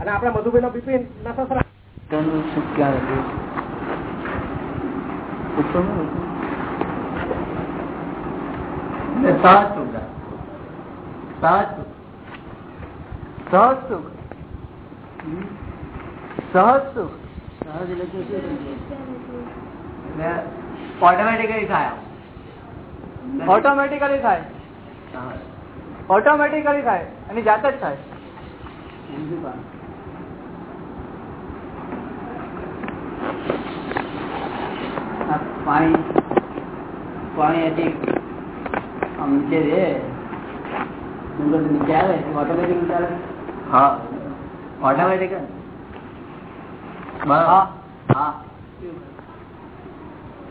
અને આપડા મધુભાઈ નો બિપિન ના સસરા ઓટોમેટિકલી થાય ઓટોમેટિકલી થાય. ઓટોમેટિકલી થાય. એની જાત જ થાય. પાણી પાણી હજી આમ નીચે રે ડુંગર નીચે આવે ઓટોમેટિક ચાલે હા. ઓટોમેટિક હા હા.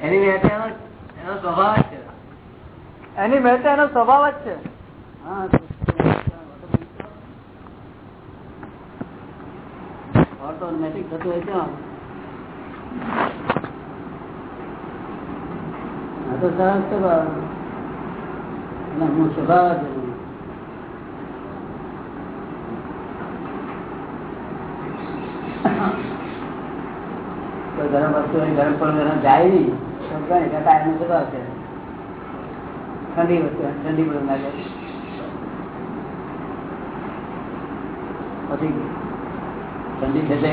એની વ્યાખ્યા એનો એનો સ્વભાવ જ છે. એની મેળતે એનો સ્વભાવ જ છે. હા ઓટોમેટિક થતું હોય તો આ તો સરસ સ્વભાવ. અને હું સ્વભાવ છું. ગરમ વસ્તુ ગરમ પણ જાય નહીં. તો કઈ કાકા એનો સ્વભાવ છે. ઠંડી વસ્તુ ઠંડી પણ લાગે. પછી ઠંડી થશે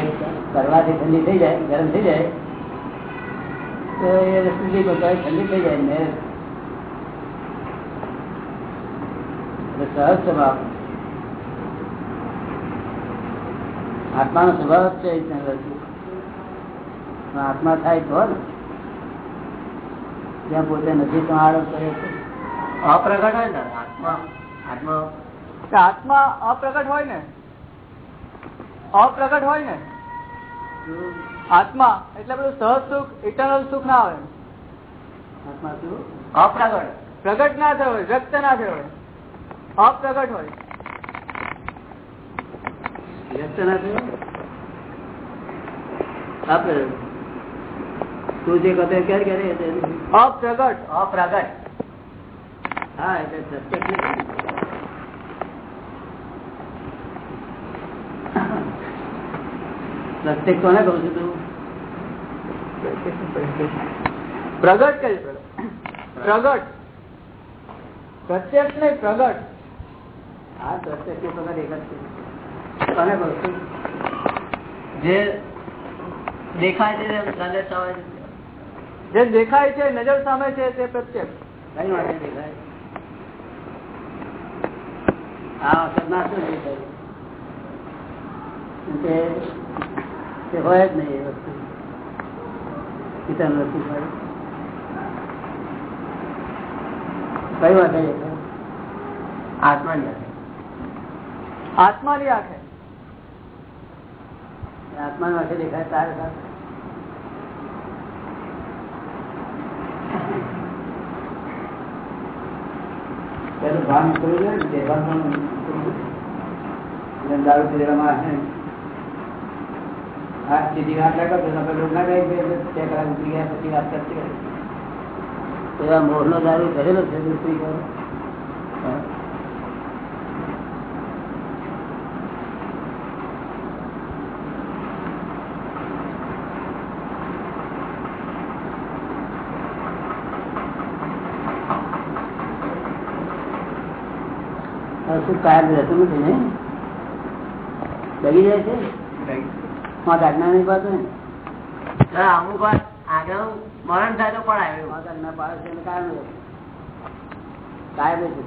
કરવાથી ઠંડી થઈ જાય ગરમ થઈ જાય તો એ ઠંડી બગાડે ઠંડી થઈ જાય ને. સહજ સ્વભાવ. આત્માનો સ્વભાવ જ છે આત્મા થાય તો ને જ્યાં પોતે નથી તો આરોપ કરે છે. અપ્રગટ હોય ને આત્મા. આત્મા. આત્મા અપ્રગટ હોય ને અપ્રગટ હોય ને આત્મા એટલે બધું સહજ સુખ ઇટરનલ સુખ ના આવે. શું અપ્રગટ. પ્રગટ ના થયો હોય વ્યક્ત ના થયો હોય અપ્રગટ હોય. વ્યક્ત ના થયો? આપણે તું જે કહે ક્યારે ક્યારે અપ્રગટ. અપ્રગટ. હા એટલે પ્રત્યક્ષ નથી. પ્રત્યેક કોને કહું છું તું. પ્રગટ કહે પ્રગટ. પ્રત્યક્ષ નહીં, પ્રગટ. હા, પ્રત્યક્ષ નો પ્રગટ એક જ છે. કોને કહું છું? જે દેખાય છે, જે દેખાય છે, નજર સામે છે, તે પ્રત્યક્ષ. કઈ માટે દેખાય. હા વખત ના શું દેખાય તે હોય જ નહીં એ વસ્તુ. પિતાનું વસ્તુ કઈ વાત આત્માની આંખે. આત્માની આંખે. આત્માની આંખે દેખાય તારે પેલું ભાન કરવું જોઈએ ને તે ભાન દારૂ પીધેલા પીધેલામાં હે, સીધી વાત ના કરતો નકર લોકો ના કહે બે કલાક ઉતરી ગયા, પછી વાત કરતી. તો આ મોરનો દારૂ ભરેલો છે શું કાયમ રહેતું નથી ને? લગી જાય છે? આજ્ઞા નહીં પાડતો ને? અમુક વાર આગળ મરણ થાય તો પણ આવ્યું આજ્ઞા પાડે છે કાયમ કાયમ છે.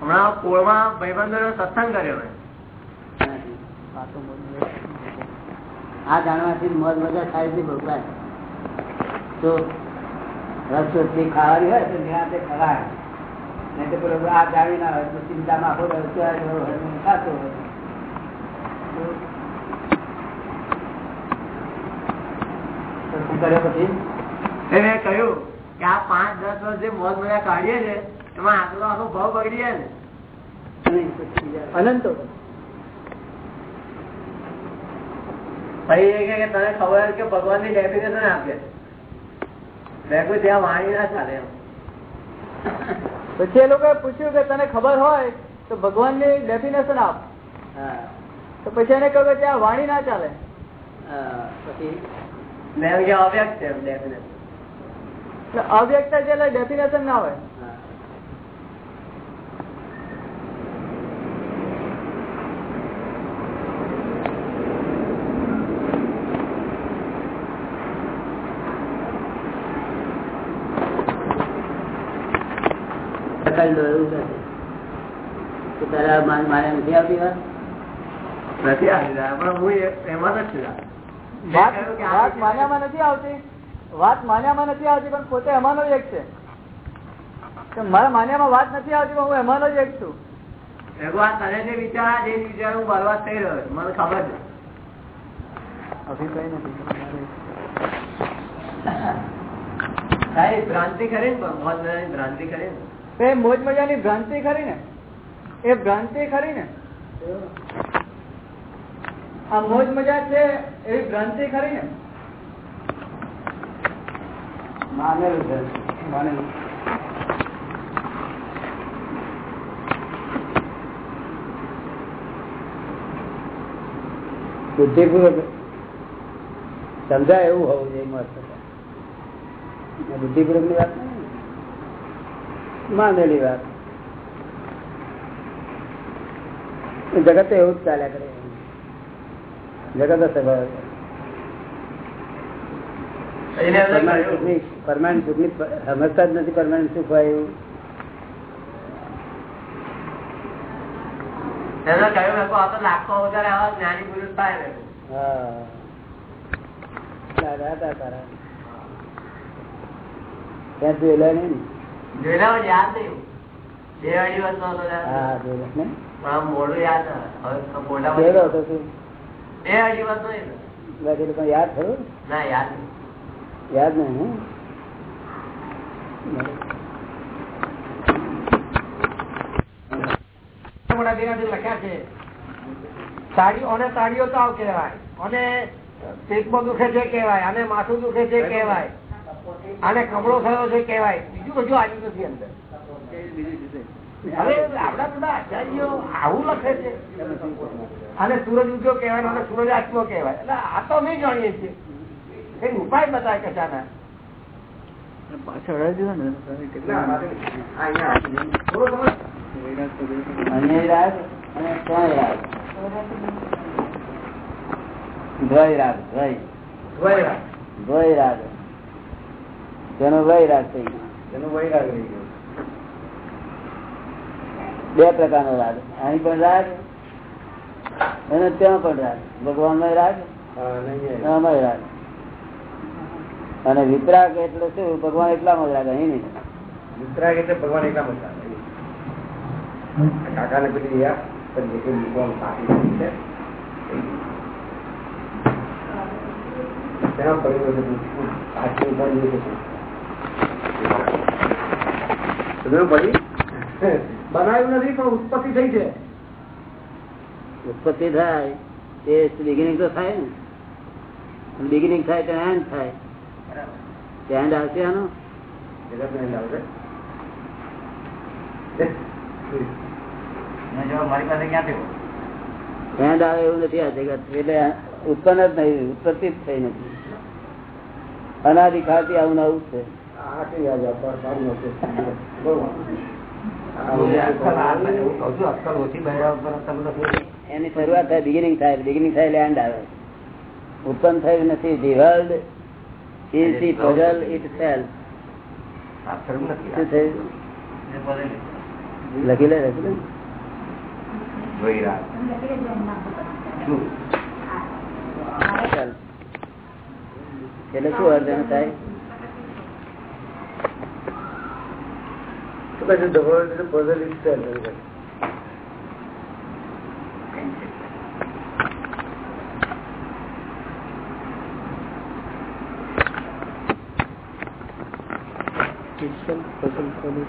હમણાં પોળમાં ભાઈબંધો સત્સંગ કર્યો મેં આ જાણવાથી મોજ મજા થાય છે ભગવાન. તો રસો જે ખાવાની હોય તો નિરાંતે ખવાય. નહીં તો પેલો આ જાણી ના હોય તો ચિંતામાં આખો દિવસ ચોરાય ગયો હોય ને ખાતો હોય. તો શું કર્યો પછી? એને કહ્યું કે આ પાંચ દસ વર્ષ જે મોજ મજા કાઢીએ છે એમાં આગળ આખો ભાવ બગડી જાય ને અનંતો પછી એ કહે કે તને ખબર કે ભગવાનની ડેફિનેશન આપે મેં કોઈ ત્યાં વાણી ના ચાલે પછી એ લોકો પૂછ્યું કે તને ખબર હોય તો ભગવાનની ડેફિનેશન આપ. હા. તો પછી એને કહ્યું કે ત્યાં વાણી ના ચાલે. હા, પછી અવ્યક્ત છે અવ્યક્ત છે એટલે ડેફિનેશન ના હોય. હા. કરી એવું કહે છે. તારા મારે નથી આવતી વાત? નથી આવી રહ્યા. પણ હું એ- એમાં જ વાત વાત માન્યામાં નથી આવતી. વાત માન્યામાં નથી આવતી પણ પોતે એમાંનો જ એક છે. કે મારા માન્યામાં વાત નથી આવતી પણ હું એમાંનો જ એક છું. ભગવાન તને જે વિચાર જે એ વિચાર હું બરબાદ થઈ રહ્યો મને ખબર છે. અભિપ્રાય નથી. ભ્રાંતિ કરે ને ભગવાન ભ્રાંતિ કરે ને? એ મોજ મજાની ભ્રાંતિ ખરી ને? એ ભ્રાંતિ ખરી ને? આ મોજ મજા છે એવી ભ્રાંતિ ખરી ને? માનેલું છે. માનેલું. બુદ્ધિપૂર્વક સમજાય એવું હોવું જોઈએ મસ્ત બુદ્ધિપૂર્વકની વાત. માનેલી વાત. જગત એવું જ ચાલ્યા કરે. જગત સ્વભાવ પરમાનન્ટ સમજતા જ નથી સુખ હોય એવું. એને કહ્યું મેં કહું, આ તો લાખો અવતાર આવા જ્ઞાની પુરુષ થાય હા. તારા હતા તારા. ત્યાં જોયેલા નહીં ને? જોયેલા યાદ થયું બે અઢી જોયેલા. ને યાદ નહીં. બાકી પણ યાદ થયું ના યાદ નહીં. યાદ નહીં હે? મોટા લખ્યા છે. સાડીઓ અને તાળીઓ તાવ કહેવાય. અને પેટમાં દુખે છે કહેવાય. અને માથું દુખે છે કહેવાય. અને કમળો થયો છે કહેવાય. બધું આવ્યું નથી અંદર હવે આપડા બધા આચાર્યો આવું લખે છે. અને સૂરજ ઉગ્યો કહેવાય અને સૂરજ આત્મો કહેવાય. એટલે આ તો અમે જાણીએ છીએ. કઈ ઉપાય બતાવે કશાના. પાછળ વૈરાગ. તેનો થઈ ગયો. એનો વૈરાગ રહી ગયો બે પ્રકારનો રાગ. અહીં પણ રાગ અને ત્યાં પણ રાગ. ભગવાન રાગ હા, રાગ. અને વિતરાગ એટલે શું? ભગવાન એટલામાં રાગ અહીં નહીં. વિતરાગ એટલે ભગવાન એકલા મજા કાકા ને પેલી પણ જે કઈ છે. તેના પરિવર્તન સાચું બનાવ્યું નથી પણ ઉત્પત્તિ થઈ છે. ઉત્પત્તિ થાય એ બિગિનિંગ તો થાય ને. બિગિનિંગ થાય તો એન્ડ થાય. એન્ડ આવશે આનો? એન્ડ આવે એવું નથી આ જગત. એટલે ઉત્પન્ન જ નહીં ઉત્પત્તિ જ થઈ નથી. અનાદિકાળથી આવું આવું છે. એની શરૂઆત થાય બિગિનિંગ થાય બિગિનિંગ થાય એટલે એન્ડ આવે. ઉત્પન્ન થયું નથી the world is the puzzle itself લખી લે લખી લે. એટલે શું અર્જન થાય? તો પછી the world is a puzzle itself.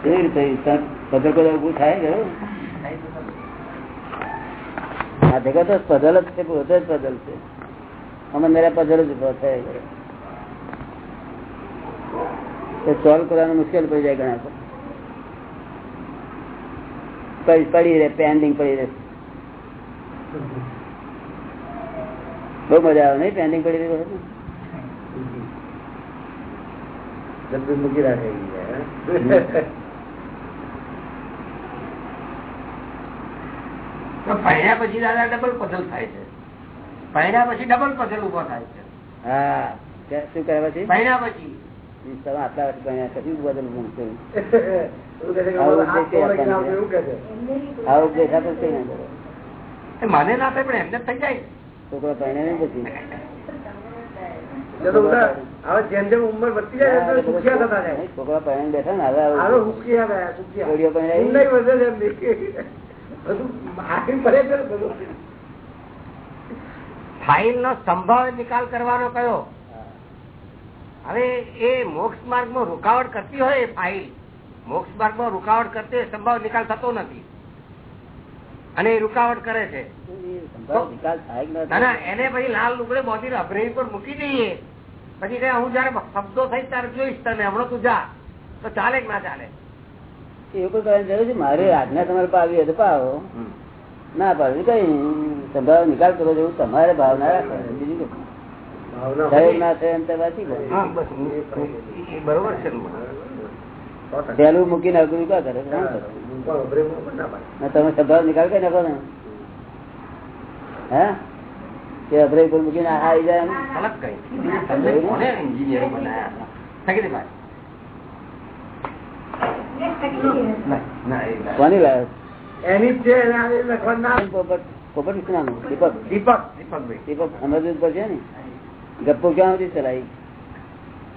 કેવી રીતે થયું? ખરું? આ જગત જ પઝલ જ છે પોતે જ પઝલ છે અમે મેરા જ ઊભો થયા સોલ્વ કરવાનું મુશ્કેલ પડી જાય ઘણા તો. પડી પડી રહે પેન્ડિંગ પડી રહે. બહુ મજા આવે નહીં? પેન્ડિંગ પડી રહી મૂકી રાખે પહેર્યા પછી દાદા ડબલ પઝલ થાય છે. પહેર્યા પછી ડબલ પઝલ ઊભો થાય છે. હા શું કરે પછી? પહેર્યા પછી. આટલા વર્ષ કશું બદલ ના, મને ના થાય પણ એમને થઈ જાય. છોકરો ભણે નહીં પછી. એ તો બધા હવે જેમ જેમ ઉંમર વધતી જાય એમ તેમ સુખિયા થતા જાય. નહીં, છોકરા પહેણ બેઠા ને હવે ફાઇલ નો સંભાવ નિકાલ કરવાનો કયો? હવે એ મોક્ષ માર્ગમાં રૂકાવટ કરતી હોય એ ફાઇલ. મોક્ષ માર્ગમાં રૂકાવટ કરતી સંભાવ નિકાલ થતો નથી. અને એ રૂકાવટ કરે છે? એને પછી લાલ લુગડે મોતી અભરેય પર મૂકી દઈએ. પછી કઈ હું જયારે શબ્દો થઈ ત્યારે જોઈશ તને હમણાં તું જા. તો ચાલે કે ના ચાલે? એવું કોઈ કરવાની જરૂર છે મારે આજ્ઞા તમારે પાવી તો પાવો ના પાડવી કઈ સંભાવ નિકાલ કરો જેવું તમારે ભાવના રાખવાની. બીજું કશું. ભાવના થયું હોય. ના થયું એમ તો વાંચી લો. હા બસ એ બરોબર છે ને. સો ટકા. પહેલું મૂકીને અઘરું કા કરે શું કરે? મૂકવા અભરે મૂકવા ના પાડે. ના તમે સંભાવ નિકાલ કઈ નાખો ને હે કે અભરે કોઈ મૂકીને આ આવી જાય એમ? અલગ કઈ તમને કોને engineering બનાયા? થકી ભાઈ ના, ના, એ ના. કોની લાવે એની જ છે એને આ લખવાનું ના પોપટ પોપટ વિશે નામ દીપક દીપક દીપકભાઈ દીપક સમજવું પડશે ને ગપ્પો ક્યાં સુધી ચલાવી?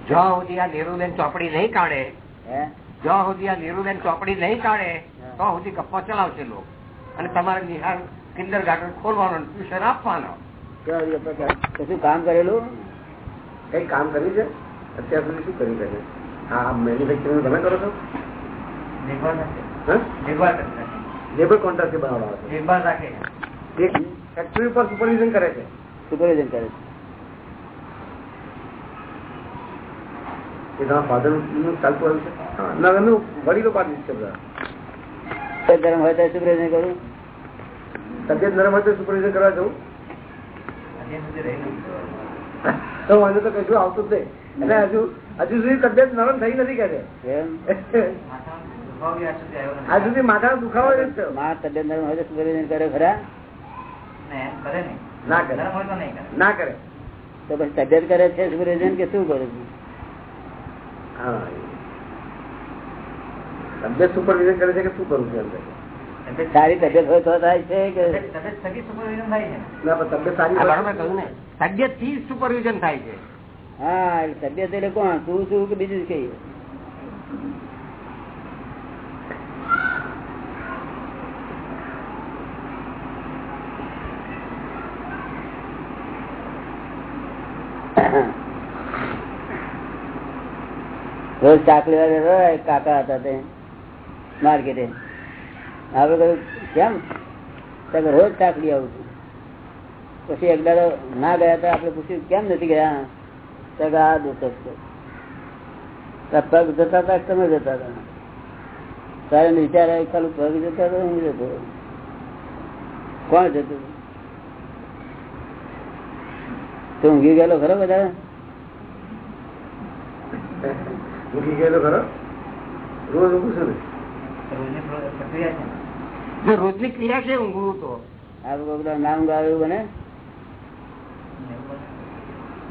જ્યાં સુધી આ નીરુબેન ચોપડી નહીં કાઢે હે? જ્યાં સુધી આ નીરુબેન ચોપડી નહીં કાઢે તો સુધી ગપ્પો ચલાવશે લોકો. અને તમારે નિહાર કિન્ડર ગાર્ડન ખોલવાનો ટ્યુશન આપવાનો? કશું કામ કરેલું? કઈ કામ કર્યું છે? અત્યાર સુધી શું કર્યું છે આ મેન્યુફેક્ચરિંગ તમે કરો છો? લેબર કોન્ટ્રાક્ટ બનાવડાવો છો. એક ફેક્ટરી પર સુપરવિઝન કરે છે. સુપરવિઝન કરે કે તમારા ફાધરનું ચાલતું આવ્યું છે ના એમનું વડીલો પાડી છે બધા. ગરમ હોય તો સુપરવિઝન કરું? તબિયત નરમ હોય તો સુપરવિઝન કરવા જવું? તો વાંધો તો કશું આવતું જ નહીં. એટલે હજુ હજુ સુધી તબિયત નરમ થઈ નથી કે છે? સુધી માથા દુખાવો તબિયત નરમ હોય તો સુપરવિઝન કરે ખરા? ના કરે ના કરે. તો પછી તબિયત કરે છે સુપરવિઝન કે શું કરું છું? તબિયત સુપરવિઝન કરે છે કે શું કરું છું અંદર? સારી તબિયત હોય તો થાય છે કે? ના પણ તબિયત સારી કહ્યું ને તબિયતથી સુપરવિઝન થાય છે. હા તબિયત એટલે કોણ? તું શું કે બીજું કઈ રોજ ચાકલી વાળા રહ્યા, એક કાકા હતા તે માર્કેટે આપડે કહ્યું કેમ તો કે રોજ ચાકલી આવું છું પછી એક દાડો ના ગયા હતા આપડે પૂછ્યું કેમ નથી ગયા તો કે આ દુઃખ જ છે તો પગ જતા હતા કે તમે જતા હતા તારે વિચાર આવ્યો ખાલી પગ જતા હતા હું જતો કોણ જતું તું ઊંઘી ગયેલો ખરો બધા મૂકી ગયેલો ખરો? રોજ ઊંઘું છું ને? જો રોજની ક્રિયા છે ઊંઘવું તો. આ બધા નામ ઊંઘ બને?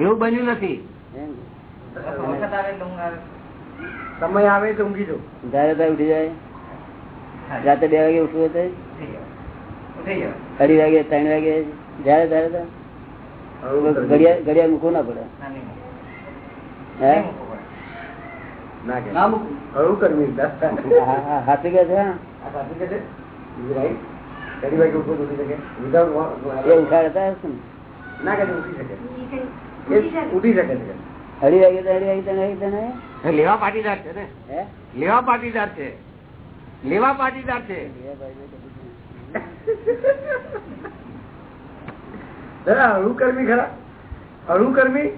એવું બન્યું નથી. સમય આવે તો ઊંઘી જાઉં. જ્યારે ત્યાં ઉઠી જાય. રાતે બે વાગે ઉઠવું હોય અઢી વાગે ત્રણ વાગે? જયારે ત્યારે ત્યાં. ઘડિયાળ ઘડિયાળ મૂકવું ના પડે. હે? લેવા પાટીદાર છે ને. હે? લેવા પાટીદાર છે. લેવા પાટીદાર છે. કરવી ખરા? અણુકર્મી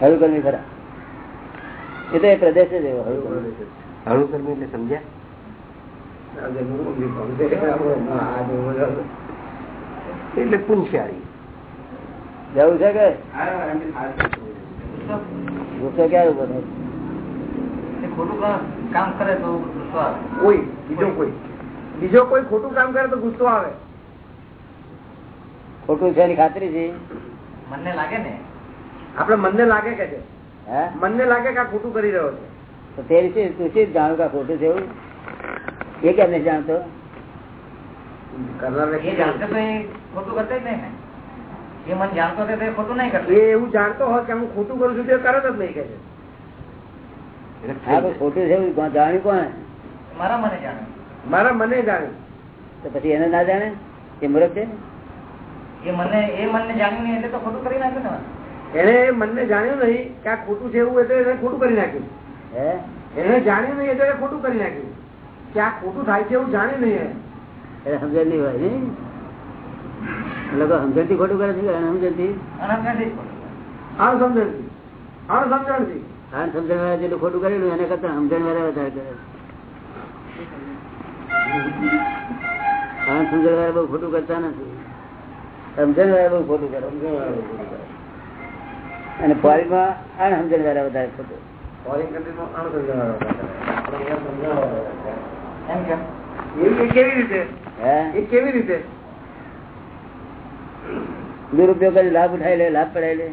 હળુકર્મી ખરા. એ તો એ પ્રદેશ જ એવો હળુકર્મી એટલે સમજ્યા? એટલે પુંછારી જવું છે કે? ગુસ્સો ક્યારે ઊભો થાય? ખોટું કામ કરે તો ગુસ્સો આવે. કોઈ બીજો કોઈ. બીજો કોઈ ખોટું કામ કરે તો ગુસ્સો આવે. ખોટું છે એની ખાતરી છે. મને લાગે ને આપડે મનને લાગે કે છે. હે? મનને લાગે કે આ ખોટું કરી રહ્યો છે. તે વિશે તું છે જાણું કે ખોટું છે એવું? એ કેમ નહીં જાણતો? ખોટું કરતો જ નહીં એ મને જાણતો હતો ખોટું નહીં કરતો. એ એવું જાણતો હોત કે હું ખોટું કરું છું તે તરત જ નહીં કે છે. ખોટું છે જાણ્યું કોણ મારા મને જાણે. મારા મને જાણે. તો પછી એને ના જાણે? એ મૂર્ખ છે એ મને એ મને જાણ્યું નહીં એટલે તો ખોટું કરી નાખ્યું ને એને મનને જાણ્યું નહીં કે આ ખોટું છે એવું એટલે એને ખોટું કરી નાખ્યું. એને જાણ્યું નહીં એટલે ખોટું કરી નાખ્યું. કે આ ખોટું થાય છે એવું જાણ્યું નહીં એને. સમજણ નહીં? હોય લોકો સમજણથી ખોટું કરે છે અણસમજણથી. અણસમજણથી અણસમજણથી. અણસમજણ વાળા જેટલું ખોટું કરેલું એને કરતા સમજણ વાળા વધારે કરે. અણસમજણ વાળા બહુ ખોટું કરતા નથી. સમજણ વાળા બહુ ખોટું કરે. અને ફોરેનમાં અણસમજણ વાળા વધારે ખોટું. ફોરેન કન્ટ્રીમાં કેવી રીતે? હે? એ કેવી રીતે? દુરુપયોગ કરી લાભ ઉઠાઈ લે લાભ પડાય લે.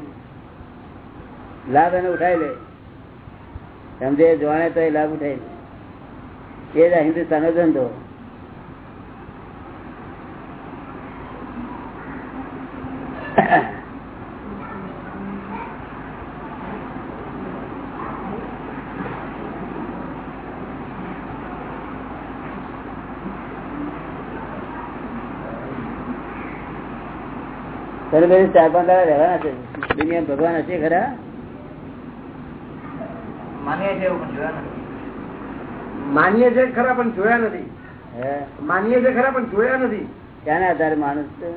લાભ એને ઉઠાવી લે. સમજે જોણે તો એ લાભ ઉઠાય લે. એ જ આ હિન્દુસ્તાનનો ધંધો. તને બધી ચાર પાંચ દાડા રહેવાના છે. દુનિયા ભગવાન હશે ખરા? માનીએ છીએ એવું પણ જોયા નથી. માનીએ છે ખરા પણ જોયા નથી. હે? માનીએ છે ખરા પણ જોયા નથી. ક્યાંના આધારે માણસ છે?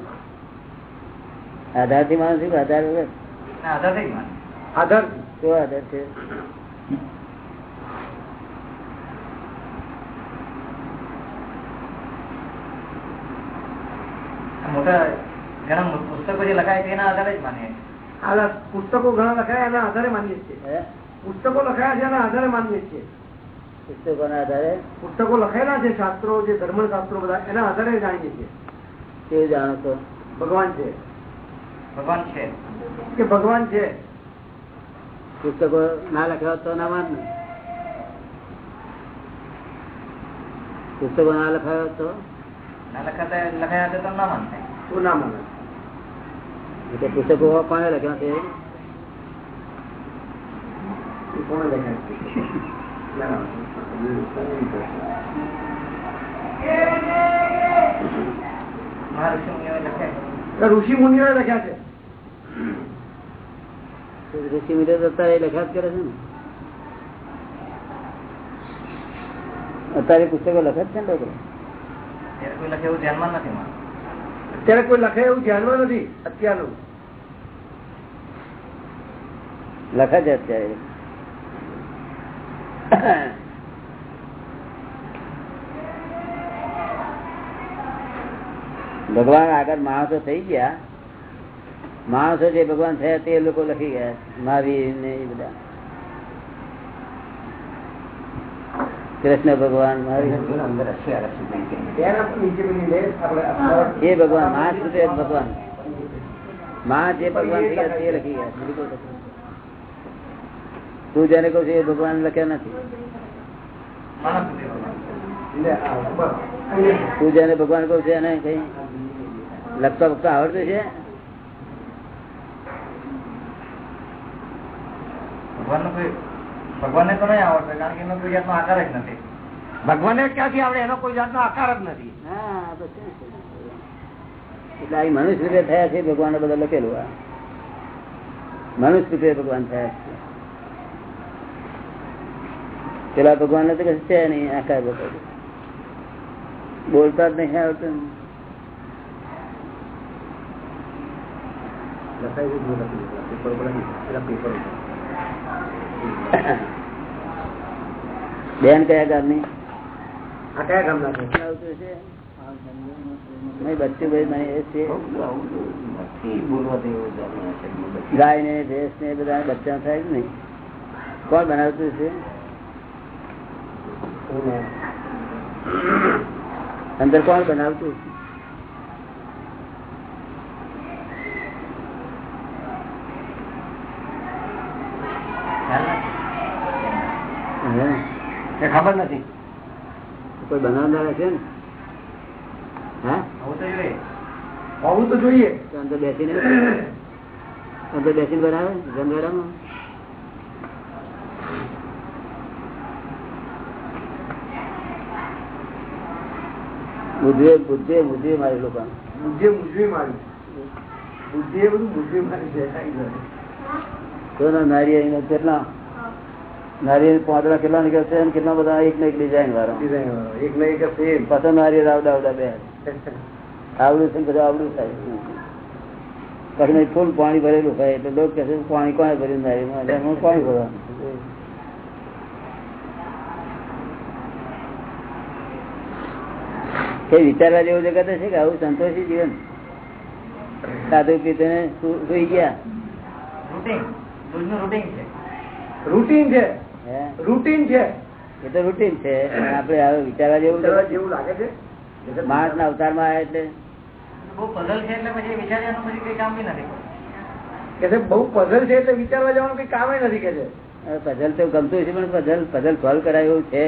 આધારથી માણસ આધાર વગર? આધાર. શું આધાર છે? મોટા ઘણા પુસ્તકો જે લખાય છે એના આધારે જ માનીએ છીએ. આ પુસ્તકો ઘણા લખાયા એના આધારે માનીએ છીએ. પુસ્તકો લખાયા છે એના આધારે માનીએ છીએ. પુસ્તકોના આધારે? પુસ્તકો લખાયેલા છે શાસ્ત્રો જે ધર્મ શાસ્ત્રો બધા એના આધારે જાણીએ છીએ. તે જાણો છો? ભગવાન છે. ભગવાન છે. કે ભગવાન છે? પુસ્તકો ના લખ્યા હોત તો ના માન. ને પુસ્તકો ના લખાયો હોત તો? ના લખાતા લખાયા હતા તો ના માનતા. તું ના માને. એટલે પુસ્તકો કોને લખ્યા છે? ઋષિ મુનિઓએ લખ્યા છે. ઋષિ મુનિઓ અત્યારે લખ્યા જ કરે છે ને. અત્યારે પુસ્તકો લખે જ છે ને લોકો? ત્યારે કોઈ લખે એવું ધ્યાનમાં નથી મારે. અત્યારે કોઈ લખે એવું ધ્યાનમાં નથી? અત્યારનું. લખે છે અત્યારે. ભગવાન આગળ માણસો થઈ ગયા. માણસો જે ભગવાન થયા તે લોકો લખી ગયા. મહાવીર ને એ બધા. કૃષ્ણ ભગવાન એ ભગવાનમાં રૂપે ભગવાનમાં જે ભગવાન લખી ગયા. તું જેને કહું છું એ ભગવાન લખ્યા નથી. તું જેને ભગવાન કહું છે એને કઈ લખતા વખતા આવડતું છે ભગવાન ભગવાનને તો નહીં આવડશે કારણ કે એનો કોઈ જાતનો આકાર જ નથી. ભગવાનને ક્યાંથી આવડે? એનો કોઈ જાતનો આકાર જ નથી. એટલે આ મનુષ્ય રૂપે થયા છે ભગવાન બધા લખેલું આ મનુષ્ય રૂપે ભગવાન થયા છે. પેલા ભગવાન તો કશું છે નહીં આકાર બધા. બોલતા જ નહીં આવડતું. બેન કયા ગામની? કયા ગામના છે? છે? છે. ગાય ને ભેંસ ને બધા બચ્ચા થાય કે કોણ બનાવતું છે? અંદર કોણ બનાવતું હે? એ ખબર નથી. કોઈ બનાવનાર છે ને? હોવું તો જોઈએ. અંદર બેસીને અંદર બેસીને બનાવે જમવાડામાં બુદ્ધિએ બુદ્ધિએ બુદ્ધિએ મારી લોકો બુદ્ધિ મૂંઝવી મારી. બુદ્ધિ એ બધું મૂંઝવી મારી છે. કેટલા નારિયેળ પાંદડા કેટલા નીકળે છે અને કેટલા બધા એક ને એક ડિઝાઇન વાળો? એક ને એક પાછો નારિયેળ આવડા આવડા બે. આવડું છે બધું આવડું થાય. પછી ફૂલ પાણી ભરેલું થાય એટલે લોકો કહે છે પાણી કોણે ભર્યું નારિયેળમાં હું પાણી ભરવાનું. કઈ વિચારવા જેવું જગત છે કે આવું સંતોષી જીવન? સાધુ પીતે સુઈ ગયા. રૂટીન છે. હે રૂટીન છે. એ તો રૂટીન છે આપડે હવે વિચારવા જેવું જેવું લાગે છે? માણસ ના અવતારમાં આવે એટલે. બહુ પઝલ છે એટલે પછી વિચાર્યાનું પછી કઈ કામ નથી કે બહુ પઝલ છે એટલે વિચારવા જવાનું કઈ કામ નથી કે છે? પઝલ તો ગમતું છે પણ પઝલ પઝલ સોલ્વ કરાય એવું છે.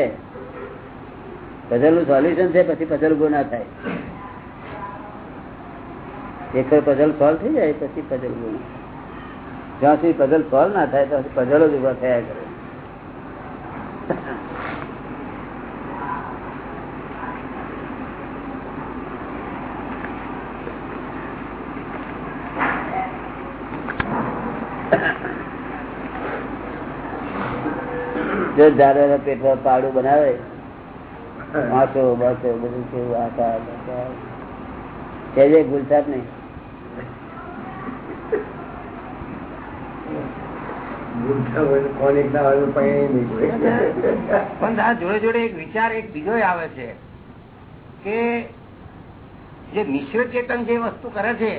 પઝલનું સોલ્યુશન છે પછી પઝલ ઊભો ના થાય. એક પઝલ સોલ્વ થઈ જાય પછી પઝલ ઊભો જ્યાં સુધી પઝલ સોલ્વ ના થાય ત્યાં સુધી પઝલ જ ઊભા થયા કરે. જો ઝાડવાના પેટમાં પાડું બનાવે માથો બાથો બધું કેવું આકાર. સહેજે ભૂલતા નહીં બુદ્ધા હોય તો કોણ એક ના હોય તો પણ આ જોડે જોડે એક વિચાર એક બીજો આવે છે કે જે મિશ્ર ચેતન જે વસ્તુ કરે છે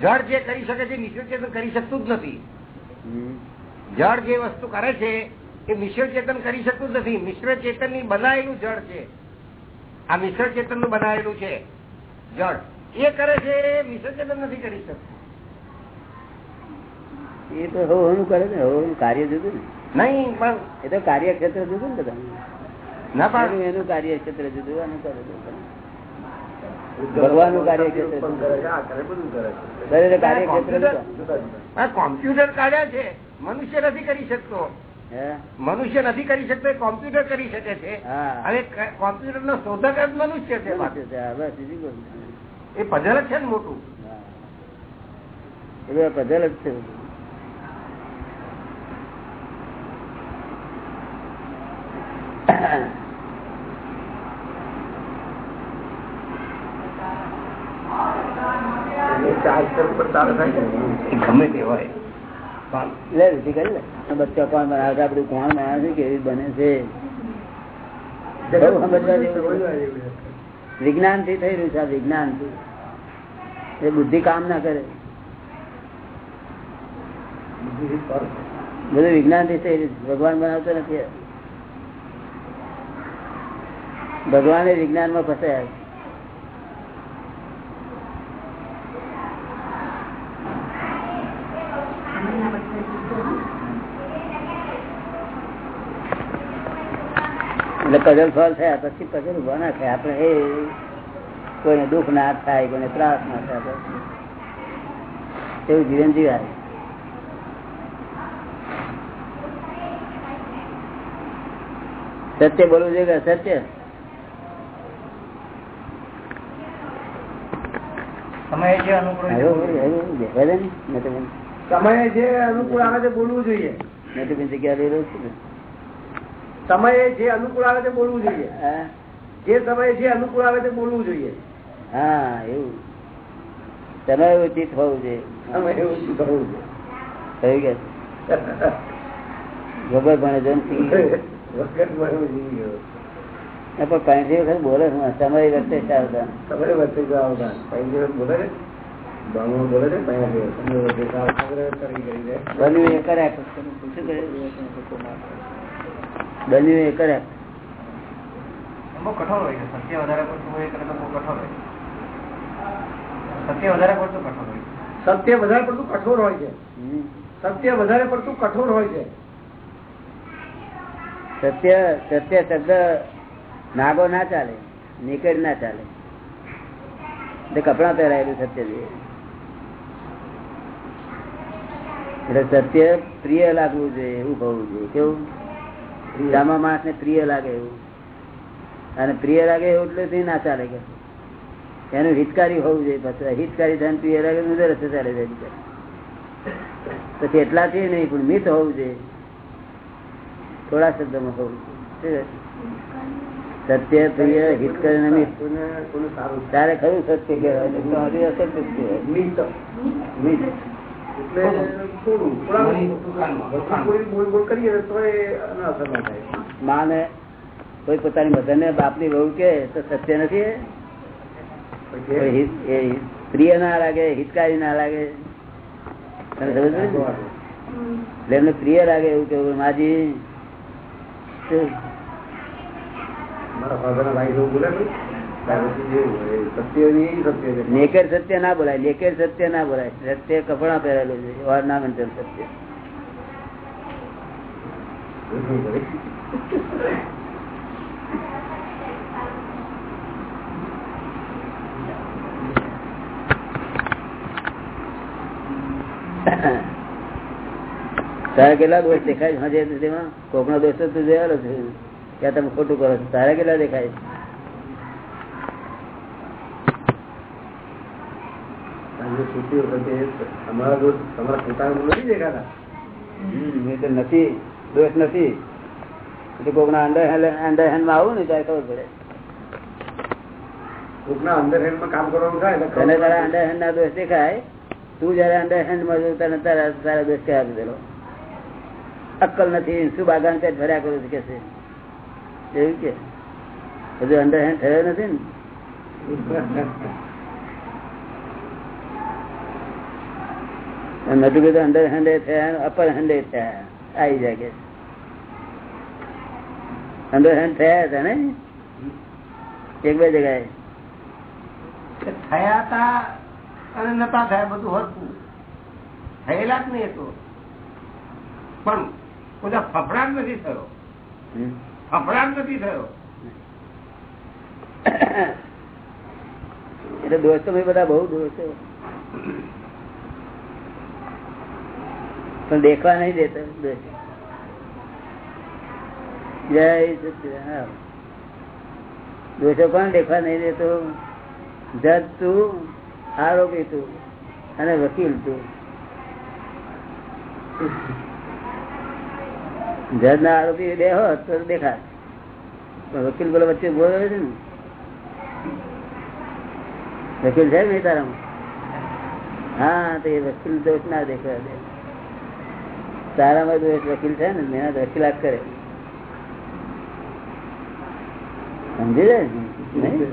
જળ જે કરી શકે છે મિશ્ર ચેતન કરી શકતું જ નથી. જળ જે વસ્તુ કરે છે એ મિશ્ર ચેતન કરી શકતું જ નથી. મિશ્ર ચેતનની બનાવેલું જળ છે. આ મિશ્ર ચેતનનું બનાવેલું છે જળ. એ કરે છે મિશ્ર ચેતન નથી કરી શકતું. એ તો હવ હવનું કરે ને હવનું કાર્ય જુદું ને નહીં પણ એ તો કાર્યક્ષેત્ર જુદું ને બધા ના પણ એનું કાર્યક્ષેત્ર જુદું આનું કરે જુદું. ભગવાનનું કાર્યક્ષેત્ર પણ કરે છે, આ કરે બધું કરે છે. દરેક કાર્યક્ષેત્ર જુદા. જુદા જુદા. આ કોમ્પ્યુટર કાઢ્યા છે મનુષ્ય નથી કરી શકતો હે? મનુષ્ય નથી કરી શકતો એ કોમ્પ્યુટર કરી શકે છે હા. હવે કોમ્પ્યુટર નો શોધક જ મનુષ્ય છે એ. પઝલ જ છે ને મોટું. એ પઝલ જ છે એટલે ચાર સ્ટેપ પર ચાલે થાય ને. એ ગમે તે હોય પણ લે વિધિ કરી લે આ બચ્ચા કોણ બનાવે છે આ બધું કોણ બનાવે છે કેવી રીતે બને છે બહુ સમજવા જેવું છે. સમજવા જેવું છે. વિજ્ઞાનથી થઈ રહ્યું છે આ વિજ્ઞાનથી એ બુદ્ધિ કામ ના કરે બુદ્ધિથી પર. બધું વિજ્ઞાનથી થઈ રહ્યું છે ભગવાન બનાવતો નથી ભગવાન વિજ્ઞાનમાં ફસાયા. એટલે પઝલ સોલ્વ થયા પછી પઝલ ઊભા ના થાય. આપણે એ કોઈને દુઃખ ના થાય, કોઈને ત્રાસ ના થાય એવું જીવન જીવાય. સત્ય બોલવું જોઈએ કે અસત્ય સમય જે અનુકૂળ હોય તે એવું, બોલવું. એવું, દેખાય છે ને? મેં તો બેન- સમયે જે અનુકૂળ આવે તે બોલવું જોઈએ. મેં તો બેન જગ્યા લઈ રહ્યો છું ને. સમયે જે અનુકૂળ આવે તે બોલવું જોઈએ. હા? જે સમયે જે અનુકૂળ આવે તે બોલવું જોઈએ. હા એવું. તમારે ઉચિત હોવું જોઈએ. અમે એવું શું કરવું છે થયું કે ગબર ભણે જન વખત પણ પાંચી વખત બોલે હું તમારી વચ્ચે સાવધાન. તમારી વચ્ચે સાવધાન. પાંચ દિવસ બોલે છે? સત્ય વધારે પડતું કઠોર હોય છે. સત્ય વધારે પડતું કઠોર હોય છે. સત્ય સત્ય શબ્દ નાગો ના ચાલે, નીકળ ના ચાલે. કપડા પહેરાયેલું સત્ય એટલે સત્ય પ્રિય લાગવું જોઈએ એવું કહવું જોઈએ કેવું? સામા માણસ ને પ્રિય લાગે એવું. અને પ્રિય લાગે એવું એટલે ના ચાલે કે. એનું હિતકારી હોવું જોઈએ પછી. હિતકારી થાય પ્રિય લાગે તો રસ્તે ચાલે જાય બીજા. પછી એટલાથી નહીં, પણ મિત હોવું જોઈએ. થોડા શબ્દમાં હોવું જોઈએ. સત્ય પ્રિય હિતકારી? તારે ખરું સત્ય કહેવાય? અસત્ય માને કોઈ પોતાની મધર ને બાપની વહુ કે તો સત્ય નથી એ? પછી કોઈ હિત- એ પ્રિય ના લાગે હિતકારી ના લાગે. સમજ એટલે એમને પ્રિય લાગે એવું કેવું માજી? મારા father ભાઈ જેવું બોલે સત્ય ના બોલાય લેકેર સત્ય ના બોલાય. સત્ય કપડા પહેરેલું છે. ઓર્નામેન્ટલ સત્ય. તારા કેટલા દોષ દેખાય છે? તેમાં કોકનો દોષ તો તું જોયેલો છે. ત્યાં તમે ખોટું કરો છો? તારા કેટલા દેખાય નથી દોષ નથી કોકના અંડર અંડર આવું ને ત્યારે ખબર પડે. કોકના હેન્ડમાં કામ કરવાનું થાય તને તારા અંડર હેન્ડ ના દોષ દેખાય તું જયારે અંડર હેન્ડમાં જોઉં તને તારા તારા દોષ કયા દીધેલો. અક્કલ નથી શું બાગાન ભર્યા કરું કે છે? એવું કે? હજુ અંડરહેન્ડ થયો નથી ને? નટુ બધું અંડર હેન્ડ થયા અપર હેન્ડ થયા. આવી જાય કે. અંડર હેન્ડ થયા હતા ને? એક બે જગ્યાએ. થયા હતા અને નતા થયા બધું હરકું થયેલા જ નહીં એ તો. પણ બધા ફફડાટ નથી થયો. ફફડાટ નથી થયો. એટલે દોસ્તો ભાઈ બધા બહુ દોસ્તો પણ દેખવા નહીં દેતા કોણ દેખવા નહીં દેતો? જજ તું, આરોપી તું, અને વકીલ તું. જજ ના આરોપી બે હોત તો દેખાય વકીલ બોલો વચ્ચે બોલે છે ને? વકીલ છે ને તારા હા તો એ વકીલ દોષ ના દેખાય દે તારામાં દોષ વકીલ છે ને મેં વકીલાત કરે. સમજી જાય ને નહીં?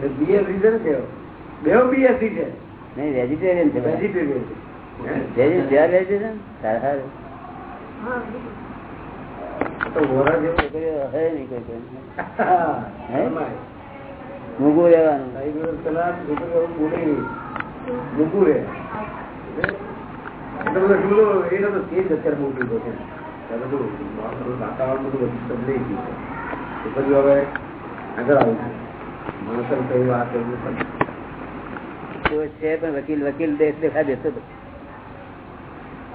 વેજીટેરિયન છે. Vegetarian vegetarian? સારા સારું. વકીલ વકીલ દેશ દેખા દેતો.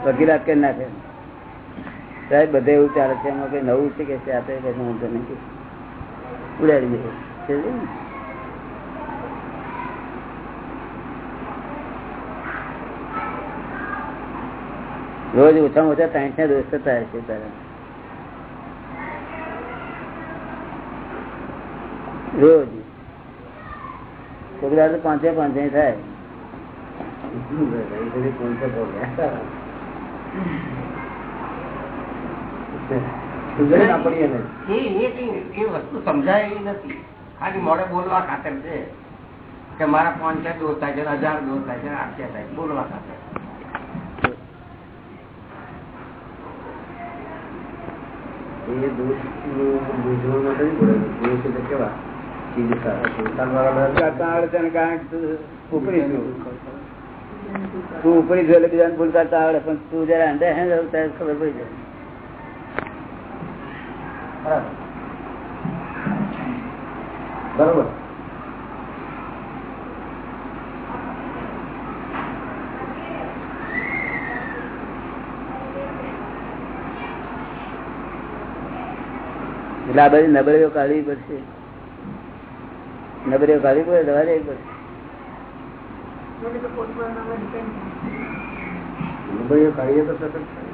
વકીલાત કરી નાખે. સાહેબ, બધે એવું ચાલે છે, એમાં કઈ નવું છે કે છે? આ કઈ વાંધો નહીં. ઉડાડી દે. છે રોજ ઓછામાં ઓછા સાઠ ના દોસ્ત થતા હશે તારા. રોજ. છોકરા તો પાંચે પાંચે થાય. કોન્સેપ્ટ સમજાય ના પડીએ એ વસ્તુ સમજાય એવી નથી. ખાલી મોડે બોલવા ખાતર છે કે મારા પાંચસો દોષ થાય છે હજાર દોષ થાય છે આઠસો થાય બોલવા ખાતર. એ દોષનું મૂંઝવણ નથી પડે. દોષ એટલે કેવા? તું ઉપરી છું તું ઉપરી છું એટલે બીજાને ભૂલ આવડે પણ તું જયારે અંદર ખબર પડી જાય. બરોબર. એટલે આ બધી નબળીઓ કાઢવી પડશે. નબળીઓ કાઢવી પડે દવા લેવી પડશે. નબળીઓ કાઢીએ તો સતત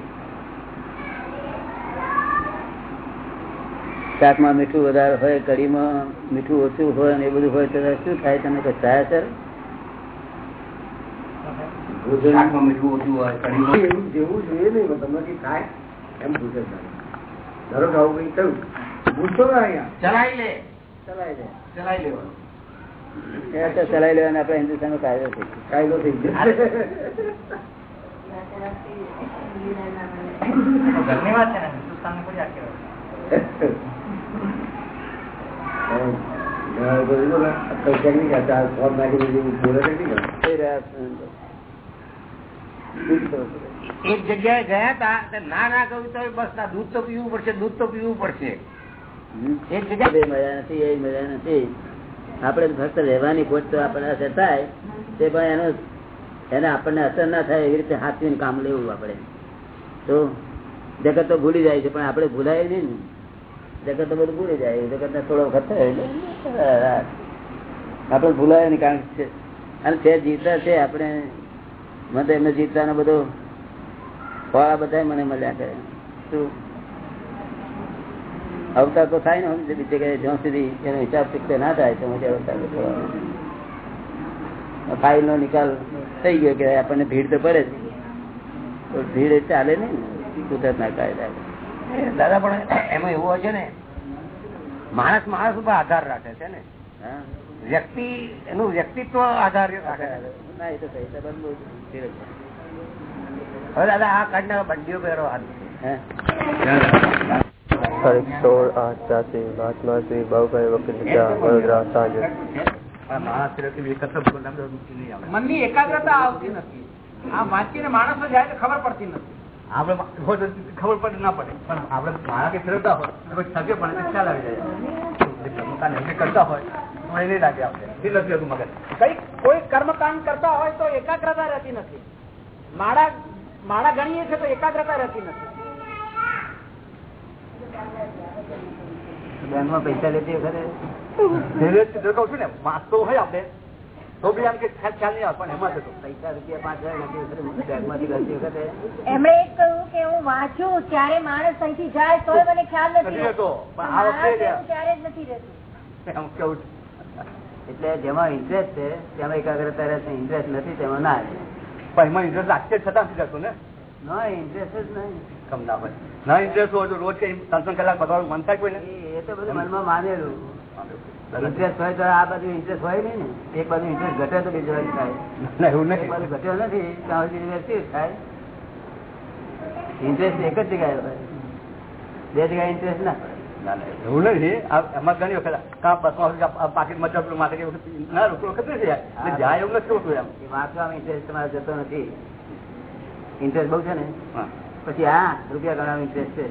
શાકમાં મીઠું વધારે હોય કઢીમાં મીઠું ઓછું હોય અને એ બધું હોય તો શું થાય તમે કઈ થાય સર? ભોજન. શાકમાં મીઠું ઓછું હોય કઢીમાં. એવું જેવું જોઈએ નહીં તમને કઈ થાય એમ પૂછે ધારો કે આવું કઈ થયું પૂછતો ને અહીંયા. ચલાવી લેવાનું. આપણે હિન્દુસ્તાન કાયદો છે. કાયદો થઈ ગયો ધન્યવાદ છે ને હિન્દુસ્તાન કોઈ ને, પૈસા નહીં કહેતા, ફોન નાખી દીધું, બોલે છે નહીં કહેતા. થઈ રહ્યા છે. શું કરો છો? એક જગ્યાએ ગયા તા ના ના કહ્યું તો બસ દૂધ તો પીવું પડશે, દૂધ તો પીવું પડશે. એક જગ્યા મજા નથી, એ મજા નથી. આપણે ફક્ત રહેવાની ખોટ તો આપણે અસર થાય, તે પણ એનો એને આપણને અસર ના થાય એવી રીતે હાથવીને કામ લેવું આપણે. તો જગત તો ભૂલી જાય છે, પણ આપણે ભૂલાય નહીં ને. જગત તો બધું ભૂલી જાય જગત ને થોડો વખત આપણે ભૂલાય નહીં કારણ છે- અને છે જીતતા છે, આપણે મને તો એમને જીતવાનો બધો ફળા બધા મને મળ્યા કરે. શું? અવતાર તો થાય ને બીજી જગ્યાએ જ્યાં સુધી એનો હિસાબ શીખતે ના થાય, તો મજા અવતાર ફાઇલ નો નિકાલ થઈ ગયો કે આપણને ભીડ તો પડે જ. ભીડ ચાલે નહીં ને કુદરત ના કાયદા દાદા પણ એમાં એવું હોય છે ને માણસ માણસ ઉપર આધાર રાખે છે ને. વ્યક્તિ એનું વ્યક્તિત્વ આધાર રાખે. હવે દાદા આ કાઢના બંડીઓ પહેરો હાથ? તારીખ સોળ આઠ ત્યાંથી મહાત્મા શ્રી બાબુભાઈ વકીલ વડોદરા સાંજે. મનની એકાગ્રતા આવતી નથી. આ વાંચીને માણસો જાય તો ખબર પડતી નથી. આપણે ખબર પડે ના પડે. પણ આપણે મારા કે ફેરવતા હોય થકે પણ ખ્યાલ આવી જાય. કરતા હોય તો નહીં લાગે આપણે. એ નથી હતું મગજ. કઈ કોઈ કર્મકાંડ કરતા હોય તો એકાગ્રતા રહેતી નથી. માળા માળા ગણીએ છે તો એકાગ્રતા રહેતી નથી. બેંકમાં પૈસા લેતી વખતે? કહું છું ને વાંચતો હોય આપણે. એમણે એક કહ્યું કે હું વાંચું ત્યારે માણસ અહીંથી જાય તો મને ખ્યાલ નથી રહેતો. પણ આ માણસ વખતે એવું ત્યારે જ નથી રહેતું. એટલે જેમાં ઇન્ટરેસ્ટ છે તેમાં એકાગ્રતા રહેશે ઇન્ટરેસ્ટ નથી તેમાં ના રહે. પણ એમાં ઇન્ટરેસ્ટ લાગશે જ છતાં નથી જતો ને? ના ઇન્ટરેસ્ટ જ નહીં. કમ ના હોય. ના ઇન્ટરેસ્ટ હોય તો રોજ કઈ ત્રણ ત્રણ કલાક બગાડવાનું મન થાય કોઈ ને એ- એ તો બધું મનમાં માનેલું. ઇન્ટરેસ્ટ હોય તો આ બાજુ ઇન્ટરેસ્ટ હોય નહીં ને. એક બાજુ ઇન્ટરેસ્ટ ઘટે તો બીજો થાય. એવું નહીં. ઘટ્યો નથી ત્યાં સુધી વ્યવસ્થિત થાય? ઇન્ટરેસ્ટ એક જ જગ્યાએ બે જગ્યાએ ઇન્ટરેસ્ટ ના એવું નથી. એમાં ઘણી વખત પાકીટમાં ચપલું માટે ના રૂપિયો વખત નથી જાય. એવું નથી એમ. વાંચવા વાંચવામાં ઇન્ટરેસ્ટ તમારે જતો નથી. ઇન્ટરેસ્ટ બહુ છે ને. હા. પછી હા રૂપિયા ગણવાનો ઇન્ટરેસ્ટ છે.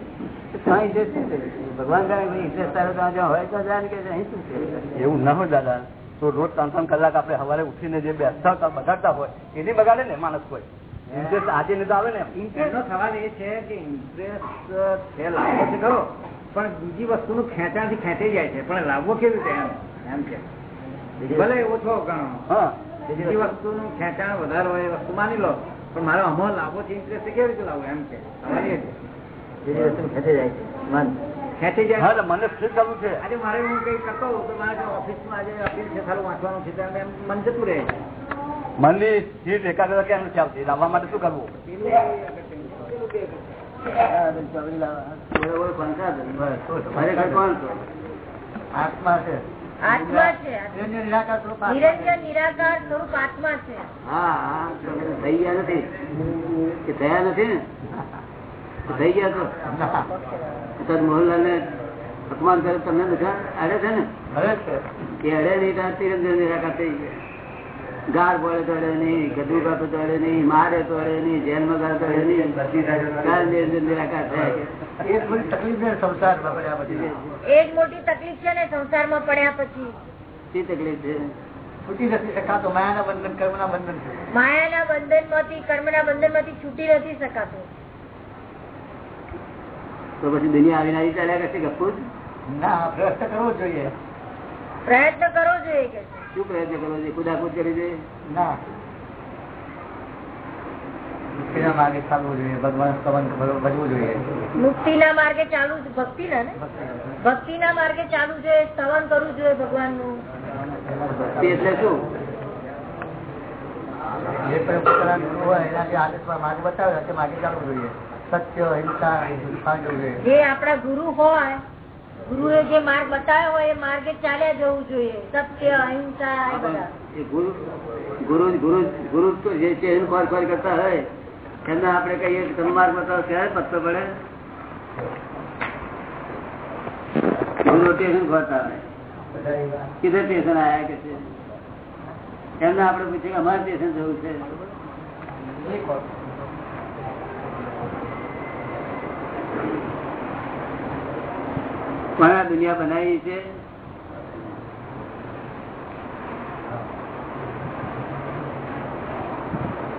ત્યાં ઇન્ટરેસ્ટ છે ભગવાન કરે ઇન્ટરેસ્ટ તારો ત્યાં જ્યાં હોય તો જાણ કે અહીં શું છે? એવું ના હોય દાદા. તો રોજ ત્રણ ત્રણ કલાક આપણે સવારે ઉઠીને જે બેસતા બગાડતા હોય એની બગાડે ને માણસ કોઈ. ઇન્ટરેસ્ટ આજે ને તો આવે ને. ઇન્ટરેસ્ટ સવાલ એ છે કે ઇન્ટરેસ્ટ છે લાવવો છે ખરો પણ બીજી વસ્તુનું ખેંચાણથી ખેંચી જાય છે. પણ લાવવો કેવી રીતે એમ? એમ છે ભલે ઓછો ગણો. હા. બીજી વસ્તુનું ખેંચાણ વધારે હોય એ વસ્તુ માની લો. પણ મારો અમો લાભો ઇન્ટરેસ્ટ કેવી રીતે લાવો? એમ ખેંચી જાય મન. ખેંચી જાય? મને સ્થિર કરવું છે? આજે મારે હું કઈ કરતો તો મારે ઓફિસમાં આજે અપીલ છે સારું વાંચવાનું છે એમ મન જતું રહે. મનની સ્થિર એકાગ્રતા કેમ નથી આવતી? લાવવા માટે શું કરવું? કોણ આત્મા છે. આત્મા છે. નિરંજન નિરાકાર સ્વરૂપ આત્મા છે. નિરંજન નિરાકાર સ્વરૂપ આત્મા છે. હા હા. તમે તો થઈ ગયા નથી. કે થયા નથી ને? થઈ ગયા તો? અત્યારે મોહનલાલ ને અપમાન કરે તમને બધા અડે છે ને. એ અડે નહીં નિરાકાર થઈ ગયા. ગાર પડે તો નહીં ગધું કાપે તો નહીં મારે તો નહીં જેલમાં ગાળ તો અડે નહીં કાલ નિરાકાર થયા. કે એ તકલીફ છે સંસારમાં પડ્યા પછી. એ મોટી તકલીફ છે ને સંસારમાં પડ્યા પછી. શી તકલીફ છે? છૂટી નથી શકાતો માયાના બંધન કર્મના બંધન માયાના બંધનમાંથી કર્મના બંધનમાંથી છૂટી નથી શકાતો. તો પછી દુનિયા આવીને આવી ચાલ્યા કરશે ના પ્રયત્ન કરવો જોઈએ. પ્રયત્ન કરવો જોઈએ કે. શું પ્રયત્ન કરો છો? કુદાકુદ કરી દે? ના. મુક્તિના માર્ગે ચાલવું જોઈએ. ભગવાન સ્તવન ભજવું જોઈએ. મુક્તિના માર્ગે ચાલુ ભક્તિના ને? ભક્તિના માર્ગે ચાલુ જોઈએ સ્તવન કરવું જોઈએ ભગવાનનું એટલે શું? જે પણ પોતાના ગુરુ હોય એના જે આદેશમાં માર્ગ બતાવે તે માર્ગે ચાલવું જોઈએ. સત્ય અહિંસા જોઈએ જે આપણા ગુરુ હોય ગુરુએ જે માર્ગ બતાવ્યો હોય એ માર્ગે ચાલ્યા જવું જોઈએ. સત્ય અહિંસા ગુરુ ગુરુ ગુરુ તો જે છે એનું ખોર ખોર કરતા હોય. એમને આપણે કહીએ કે તમે માર્ગ બતાવો ક્યારે પત્તો પડે ગુરુ સ્ટેશન ખોરતા હોય. કિધર સ્ટેશન આયા કે છે? એમને આપણે પૂછીએ અમારે સ્ટેશન જવું છે? કોને આ દુનિયા બનાવી છે.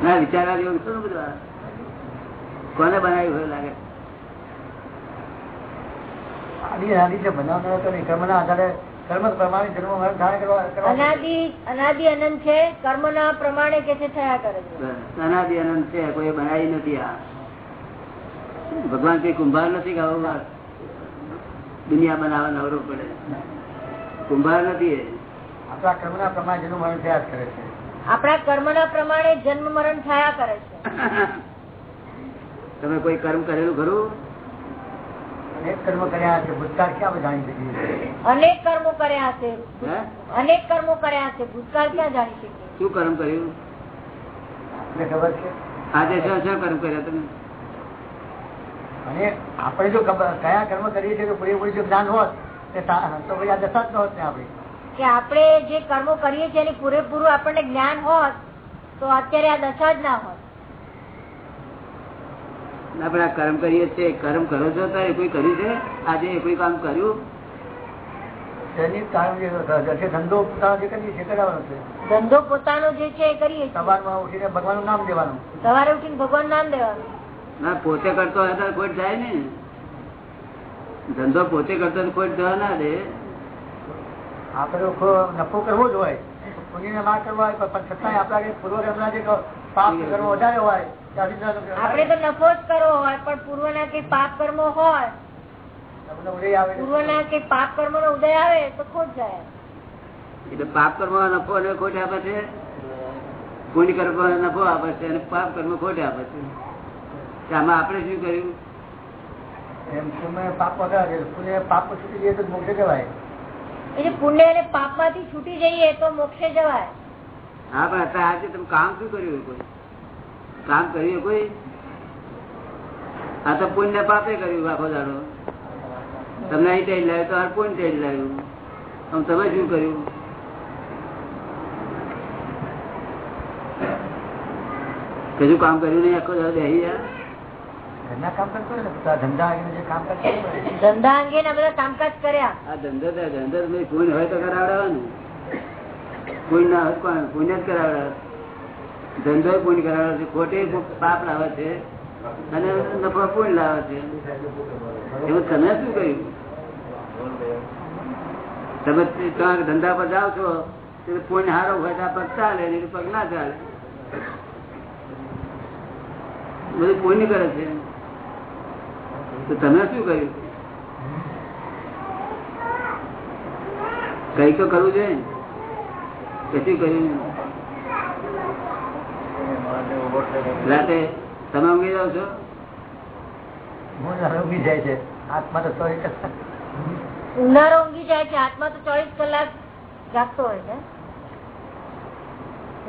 ના વિચારવા જેવું શું બધું કોને બનાવ્યું હોય લાગે? અનાદિ કર્મ અનંત છે કર્મના પ્રમાણે કે છે થયા કરે અનાદિ અનંત છે કોઈ બનાવી નથી આ. ભગવાન કઈ કુંભાર નથી આ દુનિયા બનાવવા નવરો પડે. કુંભાર નથી આપણા કર્મ કર્મના પ્રમાણે જન્મ મરણ થયા કરે છે. આપણા કર્મના પ્રમાણે જન્મ મરણ થયા કરે છે. તમે કોઈ કર્મ કરેલું ખરું? અનેક કર્મ કર્યા છે. ભૂતકાળ ક્યાં જાણી શકીએ અનેક કર્મો કર્યા છે. હે? અનેક કર્મો કર્યા હશે ભૂતકાળ ક્યાં જાણી શકીએ શું કર્મ કર્યું? આપણે ખબર છે? આજે શું શું કર્મ કર્યા તમે? અને આપણે જો કયા કર્મ કરીએ છીએ તો પૂરેપૂરી જો જ્ઞાન હોત તો પછી આ દશા જ ન હોત ને આપણી. કે આપણે જે કર્મો કરીએ છીએ એની પૂરેપૂરું આપણને જ્ઞાન હોત તો અત્યારે આ દશા જ ના હોત. આપણે આ કર્મ કરીએ છીએ કર્મ કરો છો ત્યારે કોઈ કર્યું છે? આજે કોઈ કામ કર્યું? ધંધો પોતાનો જે કરીએ છીએ કરાવવાનો છે. ધંધો પોતાનો જે છે એ કરીએ સવારમાં ઉઠીને ભગવાન નામ દેવાનું. સવારે ઉઠીને ભગવાન નામ દેવાનું. ના પોતે કરતો હોય તો ખોટ જાય ને. ધંધો પોતે કરતો ખોટ જવા ના દે. આપણે નફો કરવો જ હોય. પુણ્યને ના કરવા હોય પણ છતાંય આપણા પૂર્વજન્મના જે પાપ કરવો વધારે હોય આપણે તો નફો જ કરવો હોય પણ પૂર્વના કે પાપ કર્મો હોય. તમને ઉદય આવે પૂર્વના કે પાપ કર્મો નો ઉદય આવે તો ખોટ જાય. એટલે પાપ કર્મ નફો અને ખોટ આપે છે? પુણ્ય કર્મ નફો આપે છે અને પાપ કર્મ ખોટ આપે છે. આમાં આપણે શું કર્યું? એમ પુણ્ય પાપ કર્યું કામ કર્યું આ તો પુણ્ય પાપે આખો દાડો. તમને અહીં ટેજ લાવ્યું તો પુણ્ય ટેજ લાવ્યું. આમ તમે શું કર્યું? કજું કામ કર્યું નહીં આખો દાડો બેસી ગયા ઘરના કામ કરતો હોય ને બધા ધંધા ધંધા અંગેના બધા કામકાજ કર્યા. આ ધંધો ધંધો તો પુણ્ય હોય તો કરાવડાવે ને ના હોય તો કોણ જ કરાવડાવે. ધંધો પુણ્ય કરાવડાવે છે. ખોટે પાપ લાવે છે અને નફો પુણ્ય લાવે છે? એવું તમે શું કર્યું તમે ત્યાં ધંધા પર જાઓ છો તો પુણ્ય હારો હોય તો પગ ચાલે પગ ના ચાલે. બધું પુણ્ય કરે છે? તો તમે શું કર્યું કઈ તો કરવું જોઈએ કશું કર્યું રાતે તમે ઊંઘી જાઓ છો? ઊંઘી જાય છે. હાથમાં તો ચોવીસ કલાક. ઉનાળો ઊંઘી જાય છે. હાથમાં તો ચોવીસ કલાક જાગતો હોય છે.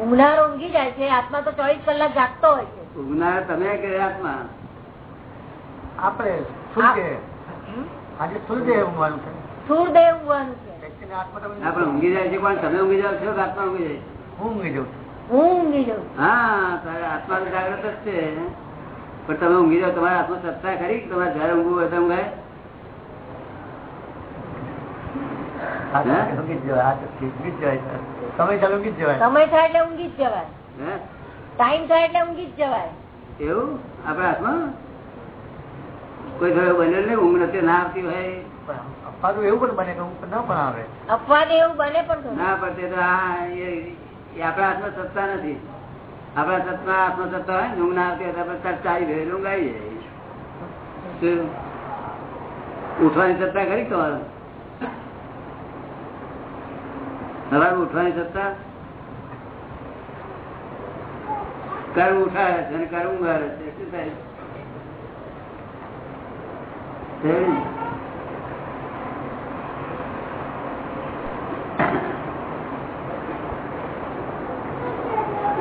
ઉનાળો ઊંઘી જાય છે. આત્મા તો ચોવીસ કલાક જાગતો હોય છે. ઊંઘનાર તમે કે આત્મા? આપણે આજે સૂર્ય ઊંઘવાનું છે. સૂરદેવ ઊંઘવાનું છે. આપણે ઊંઘી જાય છે પણ તમે ઊંઘી જાઓ છો કે આત્મા ઊંઘી જાય છે? હું ઊંઘી જાઉં હું ઊંઘી જાઉં હા તારે આત્મા જાગ્રત જ છે. પણ તમે ઊંઘી જાઓ તમારા આત્મા સત્તા ખરી તમારે જયારે ઊંઘવું હોય તો ઊંઘાય આ હે? ઊંઘી જ જવાય આ તો ઊંઘી જ જવાય. સમય ચાલુ ઊંઘી જ જવાય. સમય થાય એટલે ઊંઘી જવાય. હે? ટાઈમ થાય એટલે ઊંઘી જ જવાય. એવું? આપડે હાથમાં? કોઈ થયો બનેલ નહીં ઊંઘ નથી ના આવતી હોય. અપાતું એવું પણ બને ઊંઘ ન પણ આવે. અપવાદે એવું બને પણ. ના પડતે તો આ એ એ આપણા હાથમાં સત્તા નથી. આપણા સત્તા હાથમાં સત્તા હોય ને ઊંઘ ના આવતી હોય આપણે તરત આવી ગઈ ઊંઘ આવી જાય ઉઠવાની સત્તા ખરી તમારે? સવારે ઉઠવાની સત્તા? કરવું ઉઠાડે છે અને કર ઊંઘાડે છે. શું થાય થયું ને?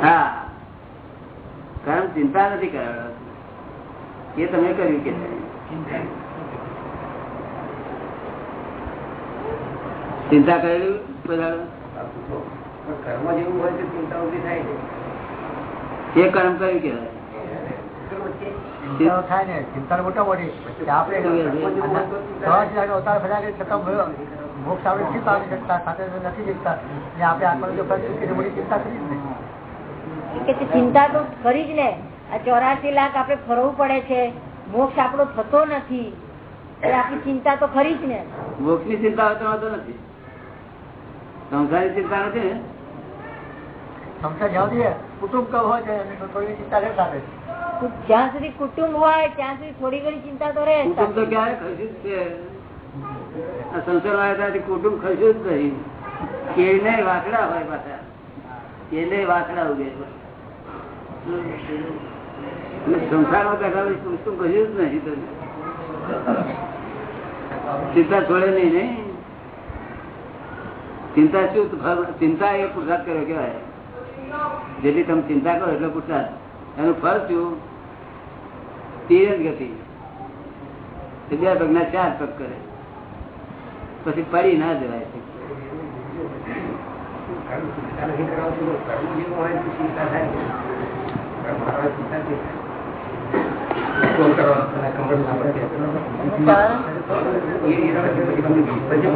હા. કારણ ચિંતા નથી કરાવડાવતી એ તમે કર્યું કે ચિંતા કરેલું બધા કર્મ જેવું હોય તો ચિંતા ઊભી થાય છે. એ કર્મ કર્યું કેવાય થાય ને ચિંતા મોટા મોટી આપણે અવતાર ફર્યા કરી છતાં મોક્ષ આપણે નથી પામી શકતા? સાથે નથી જીતતા ને આપણે જો મોટી ચિંતા કરી જ નહીં. કે ચિંતા તો ખરી જ ને. આ ચોરાસી લાખ આપણે ફરવું પડે છે. મોક્ષ આપણો થતો નથી. આપણી ચિંતા તો ખરી જ ને. મોક્ષની ચિંતા તો નથી. સંસારની ચિંતા નથી ને? સંસાર જ્યાં સુધી કુટુંબ કહો હોય છે થોડી ચિંતા કરતા રહે જ્યાં સુધી કુટુંબ હોય ત્યાં સુધી થોડી ઘણી ચિંતા તો રહે. કુટુંબ તો ક્યારે ખસ્યું જ છે. સંસાર ત્યાંથી કુટુંબ ખસ્યું જ નહીં કેળને વાસડા હોય પાછા. કેળને વાસડા ઉગે અને સંસારમાં હોય કુટુંબ ખસ્યું જ નહીં ચિંતા છોડે નહીં ને ચિંતા શું ચિંતા એ પુરસાદ કર્યો કેવાય જેટલી તમે ચિંતા કરો એટલે પુરસાદ. એનું ફળ શું તીરજ ગતિ. બે પગના ચાર પગ કરે. પછી પડી ના જવાય.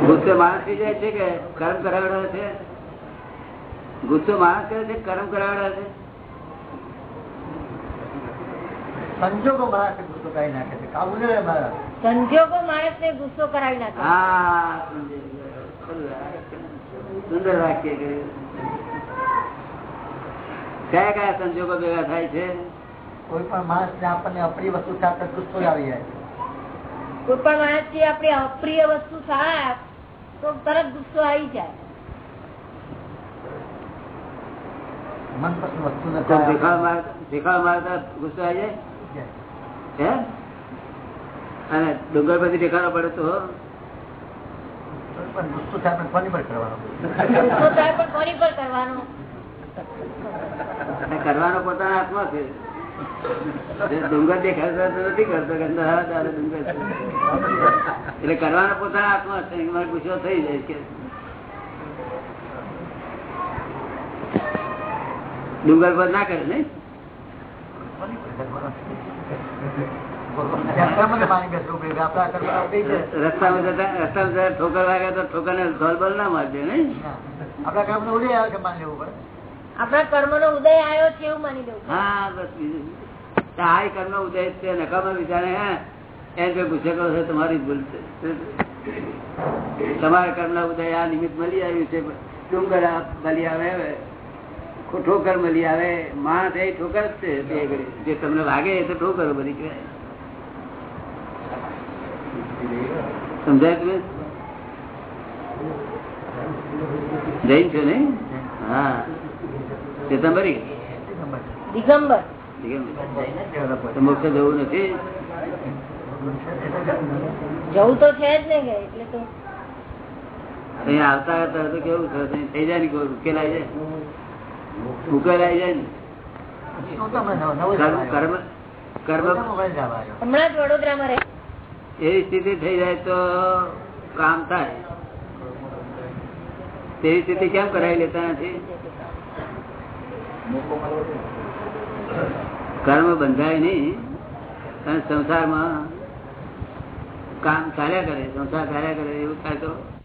ગુસ્સો માણસ થઈ જાય છે કે કર્મ કરાવડા છે? ગુસ્સો માણસ કરે છે કર્મ કરાવડા છે? સંજોગો મારા ગુસ્સો કરાવી નાખે છે. કાબુ ન સંજોગો માણસ ને ગુસ્સો કરાવી નાખે હા સુંદર વાક્ય કયા કયા સંજોગો ભેગા થાય છે? કોઈ પણ માણસ ને આપણને અપ્રિય વસ્તુ સાથે ગુસ્સો આવી જાય. કોઈ પણ માણસથી આપણી અપ્રિય વસ્તુ થાય તો તરત ગુસ્સો આવી જાય. મનપસંદ વસ્તુ દેખાવ મારતા ગુસ્સો આવી જાય? હે? અને ડુંગર પછી દેખાડો પડે તો કરવાનો. પોતાના હાથમાં છે. જે ડુંગર દેખાડતો નથી કરતો ડુંગર. એટલે કરવાનો પોતાના હાથમાં છે. મારે ગુસ્સો થઈ જાય કે ડુંગર પર ના કરે નહીં? ઠોકર વાગે તો ઠોકર ને ધોલબલ ના મારજે નઈ આપડા કર્મ ઉદય આવે છે માની લેવું પડે? આપડા કર્મ નો ઉદય આવ્યો છે એવું માની લેવું હા બસ બીજું. આ કર્મ ઉદય છે નકામા વિચારે હે એમ કે ગુસ્સે કરો છો તમારી ભૂલ છે. તમારા કર્મ ના ઉદય આ નિમિત્ત મળી આવ્યું છે ડુંગર આ બલી આવે હવે ઠોકર મળી. આવે માણસ એ ઠોકર જ છે જે તમને લાગે તો ઠોકર બધી કહેવાય સમજાય તમે? જૈન છો ને હા. ચેતંબરી દિગંબર. મોક્ષ જવું નથી. જવું તો છે જ ને એટલે તો. અહીંયા આવતા હતા તો કેવું થયું? થઈ જાય ને કોઈ ઉકેલાઈ જાય આવી જાય ને. એવી સ્થિતિ થઈ જાય તો કામ થાય. તેવી સ્થિતિ કેમ કરાવી લેતા નથી? કર્મ બંધાય નહીં અને સંસારમાં કામ ચાલ્યા કરે સંસાર ચાલ્યા કરે એવું થાય તો?